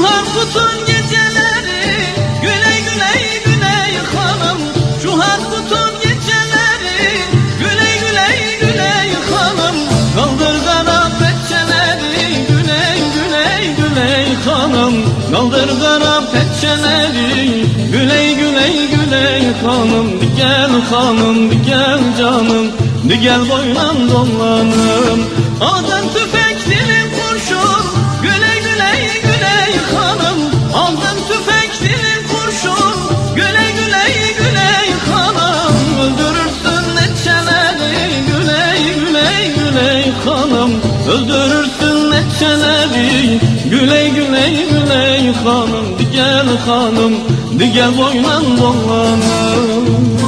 kutun geceleri Güley güley güley hanım Şu kutun geceleri Güley güley güley hanım Kaldır kara peçeleri Güley güley güley hanım Kaldır kara peçeleri Güley güley güley hanım gel hanım gel canım. Gel boynan dolanım. Aldın tüfek Öldürürsün neçeleri. Güley güley güley hanım Di gel hanım Di gel boynan dolanım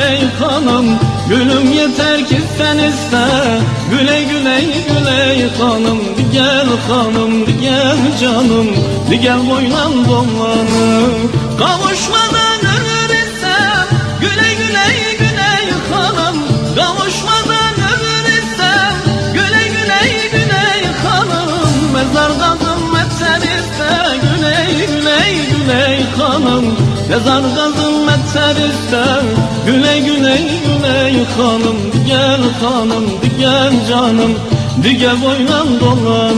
güley hanım Gülüm yeter ki sen iste. Güley güley güley hanım Di gel hanım di gel canım. Di gel boynan dolanım Kavuşmadan ölür isem Güley güley güley hanım. Kavuşmadan ölür isem Güley güley güley hanım. Mezar kazım etsen iste. Güley güley güley hanım. Mezar kazım etsen iste Güley güley güley hanım Di gel hanım di gel canım Di gel boynan dolanım